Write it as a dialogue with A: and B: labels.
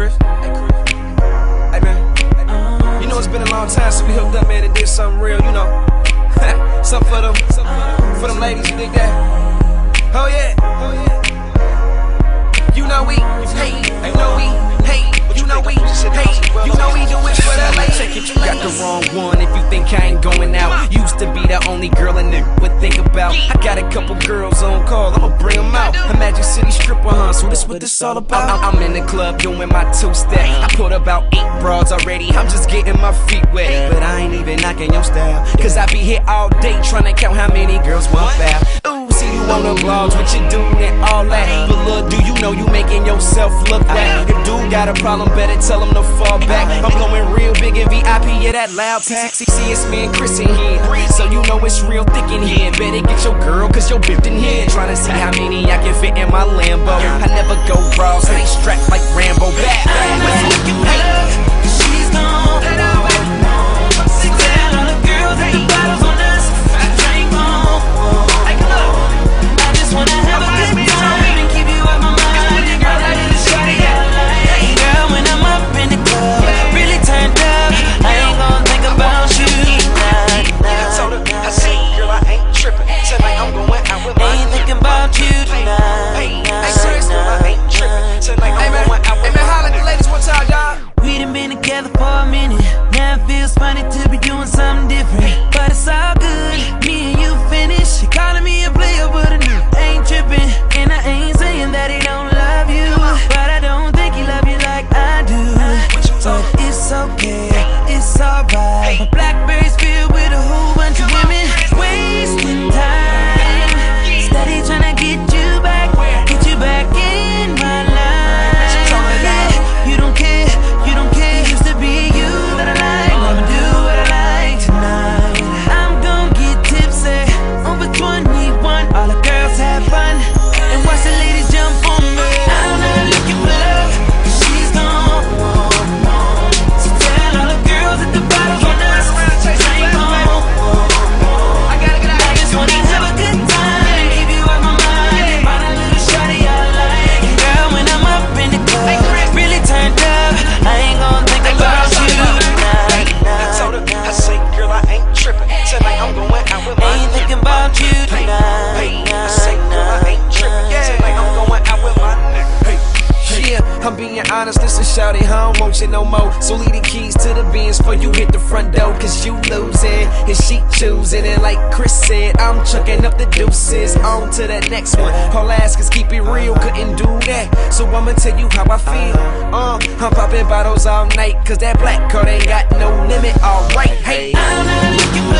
A: Chris. Hey, Chris. Hey, man. You know, it's been a long time since we hooked up, man, and did something real, you know. something for them, for them ladies who dig that. Oh, yeah. You know we, hey, you know we, hey, you know we, hey, you know we do it for the ladies.
B: You got the wrong one if you think I ain't going out. Used to be the only girl a nigga would think about. I got a couple girls on call, I'ma bring them out. A what this all about. I'm, I'm in the club doing my two step. I put about eight broads already. I'm just getting my feet wet. But I ain't even knocking your style. Cause I be here all day trying to count how many girls want foul. Ooh, see you on the blogs, what you doing and all that. Uh-huh. But look, do you know you making yourself look uh-huh. bad? If dude got a problem, better tell him to fall uh-huh. back. I'm blowing real big in VIP, yeah, that loud taxi. See, it's me and Chris in here. So you know it's real thick in here. Better get your girl, cause your bitch in here. Trying to see how I can fit in my Lambo. I never go raw, stay strapped like Rambo. Back, back,
C: She's together for a minute. Now it feels funny to be doing something different. But it's all good. Me and you finished. You calling me a player, but I ain't tripping. And I ain't saying that he don't love you. But I don't think he love you like I do. But it's okay. It's alright. My Blackberry's I'm
A: being honest, this is shouty, I don't want you no more. So leave the keys to the Benz before you hit the front door, cause you losing, and she choosing. And like Chris said, I'm chucking up the deuces, on to the next one. All I ask is keep it real, couldn't do that. So I'ma tell you how I feel. Uh, I'm popping bottles all night, cause that black card ain't got no limit, alright, hey.
C: I'm not looking